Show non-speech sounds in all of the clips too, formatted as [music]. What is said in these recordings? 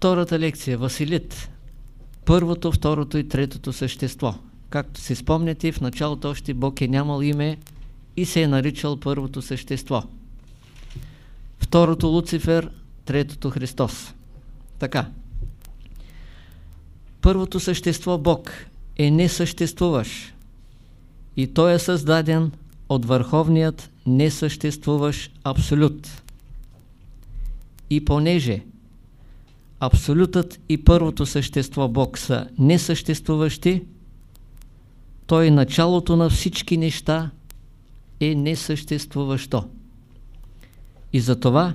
Втората лекция. Василит. Първото, второто и третото същество. Както си спомняте, в началото още Бог е нямал име и се е наричал първото същество. Второто Луцифер, третото Христос. Така. Първото същество Бог е несъществуващ и той е създаден от върховният несъществуващ абсолют. И понеже абсолютът и първото същество Бог са несъществуващи, той началото на всички неща е несъществуващо. И затова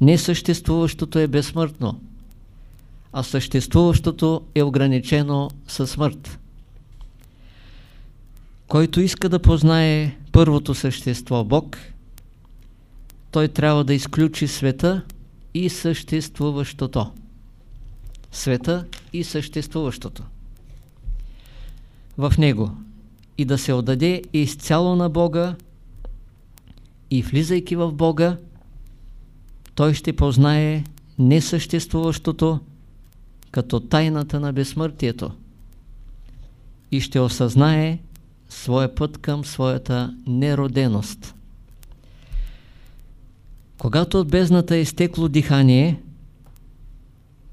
несъществуващото е безсмъртно, а съществуващото е ограничено със смърт. Който иска да познае първото същество Бог, той трябва да изключи света и съществуващото. Света и съществуващото. В него и да се отдаде изцяло на Бога и влизайки в Бога, той ще познае несъществуващото като тайната на безсмъртието и ще осъзнае своя път към своята нероденост. Когато от бездната е изтекло дихание,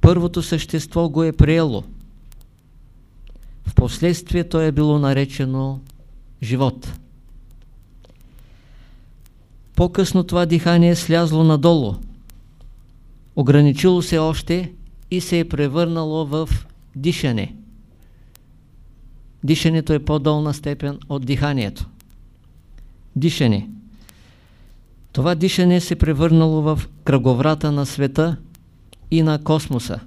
първото същество го е приело. Впоследствие то е било наречено живот. По-късно това дихание е слязло надолу, ограничило се още и се е превърнало в дишане. Дишането е по-долна степен от диханието. Дишане. Това дишане се превърнало в кръговрата на света и на космоса.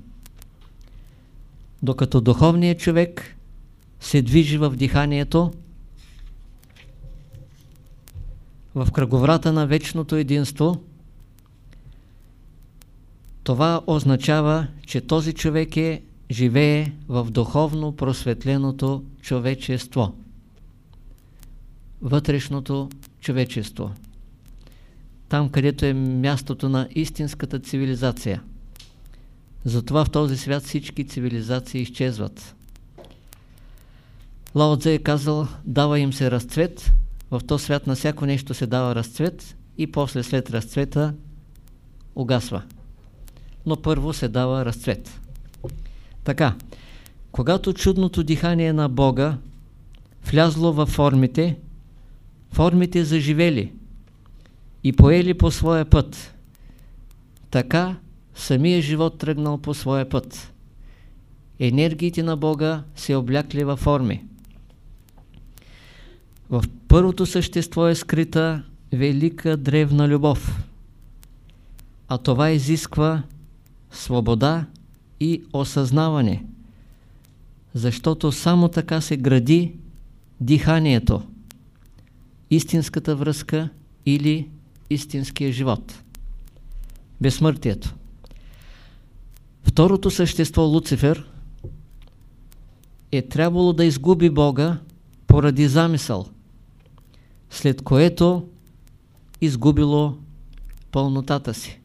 Докато духовният човек се движи в диханието, в кръговрата на вечното единство, това означава, че този човек е живее в духовно просветленото човечество. Вътрешното човечество. Там, където е мястото на истинската цивилизация. Затова в този свят всички цивилизации изчезват. Лао Цзе е казал, дава им се разцвет, в този свят на всяко нещо се дава разцвет и после след разцвета угасва. Но първо се дава разцвет. Така, когато чудното дихание на Бога влязло във формите, формите заживели и поели по своя път, така самия живот тръгнал по своя път. Енергиите на Бога се облякли във форми. В първото същество е скрита велика древна любов, а това изисква свобода и осъзнаване. Защото само така се гради диханието, истинската връзка или истинския живот. Безсмъртието. Второто същество, Луцифер, е трябвало да изгуби Бога поради замисъл, след което изгубило пълнотата си.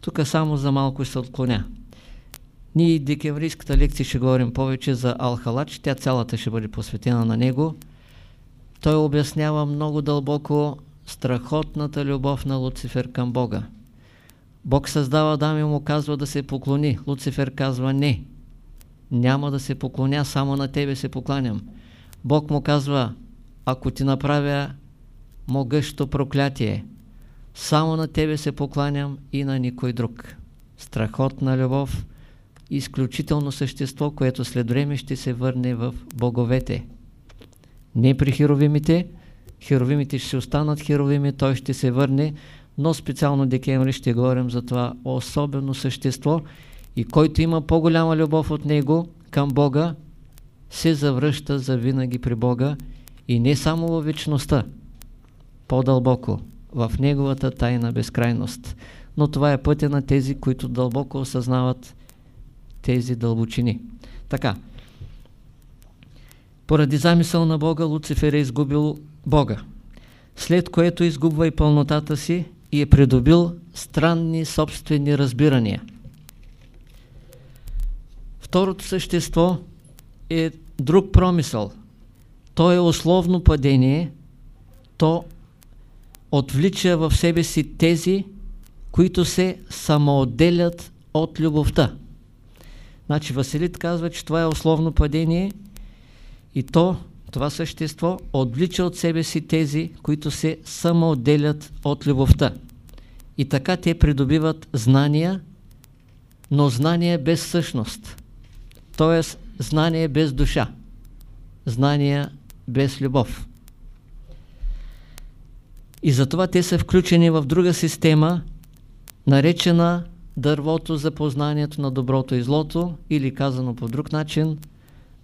Тук само за малко се отклоня. Ние декемврийската лекция ще говорим повече за Алхалач, тя цялата ще бъде посветена на него. Той обяснява много дълбоко страхотната любов на Луцифер към Бога. Бог създава Адам и му казва да се поклони. Луцифер казва не. Няма да се поклоня, само на тебе се покланям. Бог му казва, ако ти направя могъщо проклятие, само на Тебе се покланям и на никой друг. Страхотна любов, изключително същество, което след време ще се върне в боговете. Не при херовимите, херовимите ще останат херовими, той ще се върне, но специално декември ще говорим за това особено същество и който има по-голяма любов от него към Бога, се завръща за винаги при Бога и не само във вечността, по-дълбоко в неговата тайна безкрайност. Но това е пътя на тези, които дълбоко осъзнават тези дълбочини. Така. Поради замисъл на Бога, Луцифер е изгубил Бога, след което изгубва и пълнотата си и е придобил странни собствени разбирания. Второто същество е друг промисъл. То е условно падение, то отвлича в себе си тези, които се самоотделят от любовта. Значи Василит казва, че това е условно падение и то, това същество, отвлича от себе си тези, които се самоотделят от любовта. И така те придобиват знания, но знание без същност. Т.е. знание без душа. Знания без любов. И затова те са включени в друга система, наречена дървото за познанието на доброто и злото, или казано по друг начин,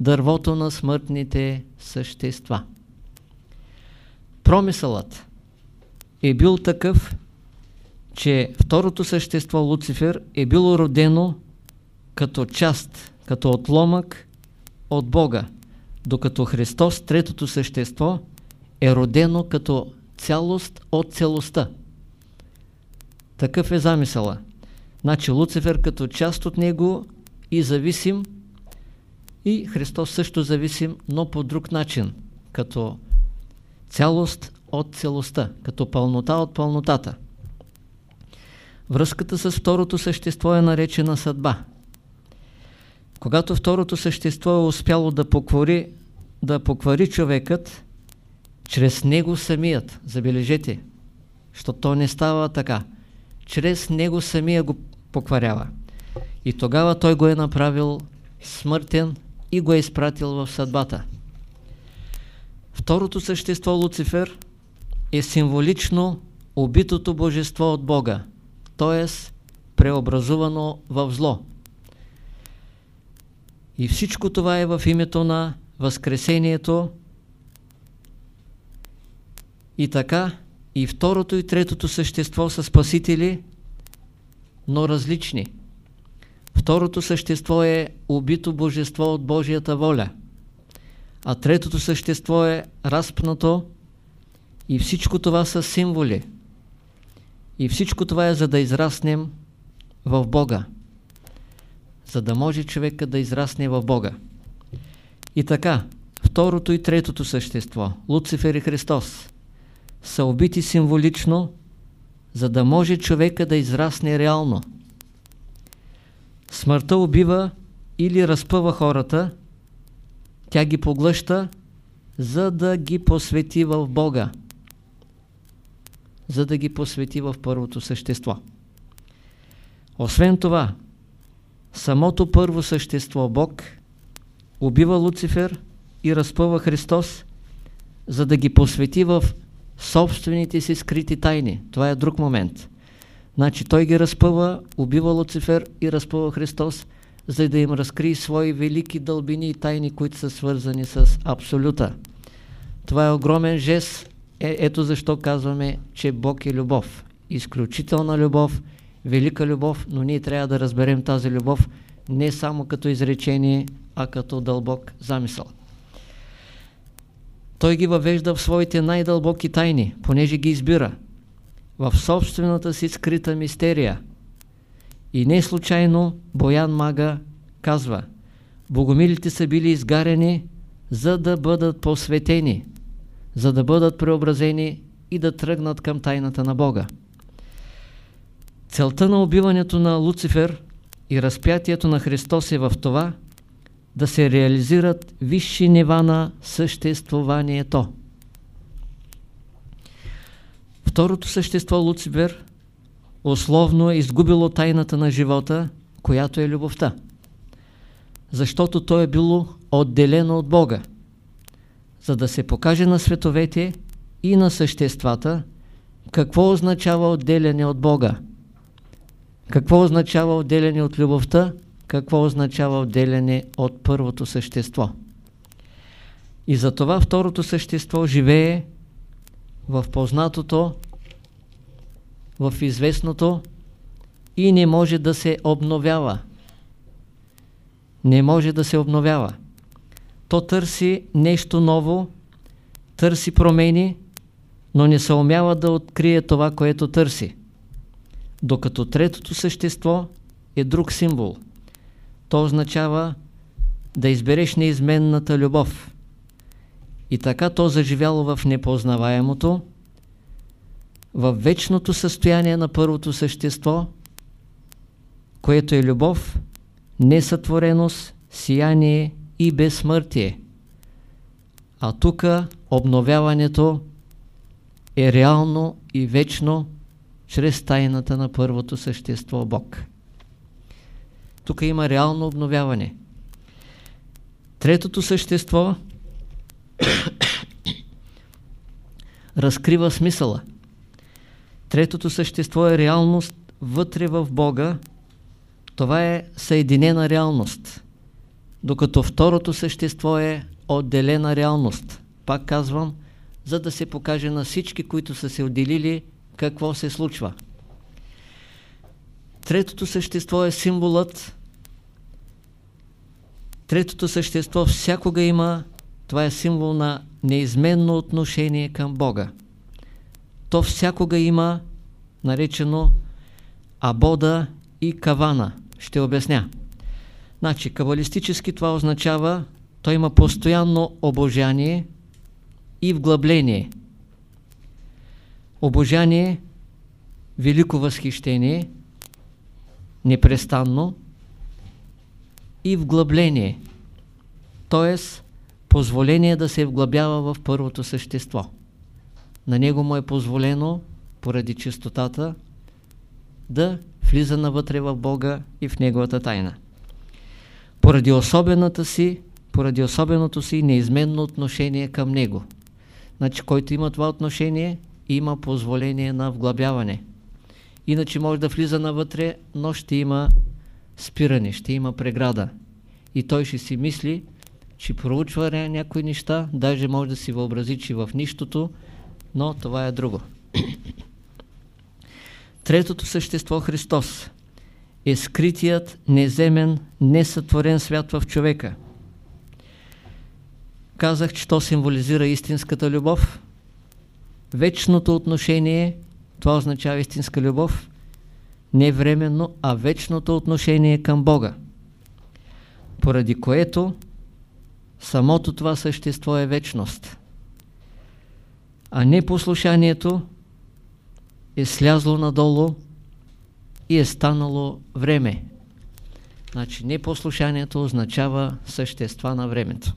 дървото на смъртните същества. Промисълът е бил такъв, че второто същество Луцифер е било родено като част, като отломък от Бога, докато Христос, третото същество, е родено като цялост от целостта. Такъв е замисъла. Значи Луцифер като част от него и зависим, и Христос също зависим, но по друг начин, като цялост от целостта, като пълнота от пълнотата. Връзката с второто същество е наречена съдба. Когато второто същество е успяло да поквари, да поквари човекът, чрез него самият, забележете, защото то не става така, чрез него самия го покварява. И тогава той го е направил смъртен и го е изпратил в съдбата. Второто същество Луцифер е символично убитото божество от Бога, т.е. преобразувано в зло. И всичко това е в името на Възкресението и така и второто и третото същество са спасители, но различни. Второто същество е убито божество от Божията воля, а третото същество е разпнато и всичко това са символи. И всичко това е за да израснем в Бога. За да може човека да израсне в Бога. И така, второто и третото същество, Луцифер и Христос, са убити символично, за да може човека да израсне реално. Смъртта убива или разпъва хората, тя ги поглъща, за да ги посвети в Бога, за да ги посвети в първото същество. Освен това, самото първо същество, Бог, убива Луцифер и разпъва Христос, за да ги посвети в собствените си скрити тайни. Това е друг момент. Значи той ги разпъва, убива Луцифер и разпъва Христос, за да им разкрие свои велики дълбини и тайни, които са свързани с Абсолюта. Това е огромен жест. Е, ето защо казваме, че Бог е любов. Изключителна любов, велика любов, но ние трябва да разберем тази любов не само като изречение, а като дълбок замисъл. Той ги въвежда в своите най-дълбоки тайни, понеже ги избира в собствената си скрита мистерия. И не случайно Боян Мага казва Богомилите са били изгарени, за да бъдат посветени, за да бъдат преобразени и да тръгнат към тайната на Бога. Целта на убиването на Луцифер и разпятието на Христос е в това да се реализират висши нива на съществуванието. Второто същество Луцифер условно е изгубило тайната на живота, която е любовта. Защото то е било отделено от Бога, за да се покаже на световете и на съществата какво означава отделяне от Бога, какво означава отделяне от любовта, какво означава отделяне от първото същество. И затова второто същество живее в познатото, в известното и не може да се обновява. Не може да се обновява. То търси нещо ново, търси промени, но не се умява да открие това, което търси. Докато третото същество е друг символ. То означава да избереш неизменната любов. И така то заживяло в непознаваемото, в вечното състояние на първото същество, което е любов, несътвореност, сияние и безсмъртие. А тук обновяването е реално и вечно чрез тайната на първото същество Бог. Тук има реално обновяване. Третото същество [coughs] разкрива смисъла. Третото същество е реалност вътре в Бога. Това е съединена реалност. Докато второто същество е отделена реалност. Пак казвам, за да се покаже на всички, които са се отделили, какво се случва. Третото същество е символът. Третото същество всякога има, това е символ на неизменно отношение към Бога. То всякога има наречено абода и кавана. Ще обясня. Значи, кабалистически това означава, той има постоянно обожание и вглъбление. Обожание, велико възхищение, непрестанно и вглъбление, т.е. позволение да се вглъбява в първото същество. На него му е позволено, поради чистотата, да влиза навътре в Бога и в Неговата тайна. Поради особената си, поради особеното си неизменно отношение към Него. Значи, който има това отношение, има позволение на вглъбяване. Иначе може да влиза навътре, но ще има спиране, ще има преграда. И той ще си мисли, че проучва някои неща, даже може да си въобрази, че в нищото, но това е друго. Третото същество Христос е скритият, неземен, несътворен свят в човека. Казах, че то символизира истинската любов, вечното отношение, това означава истинска любов, не временно, а вечното отношение към Бога, поради което самото това същество е вечност. А непослушанието е слязло надолу и е станало време. Значи непослушанието означава същества на времето.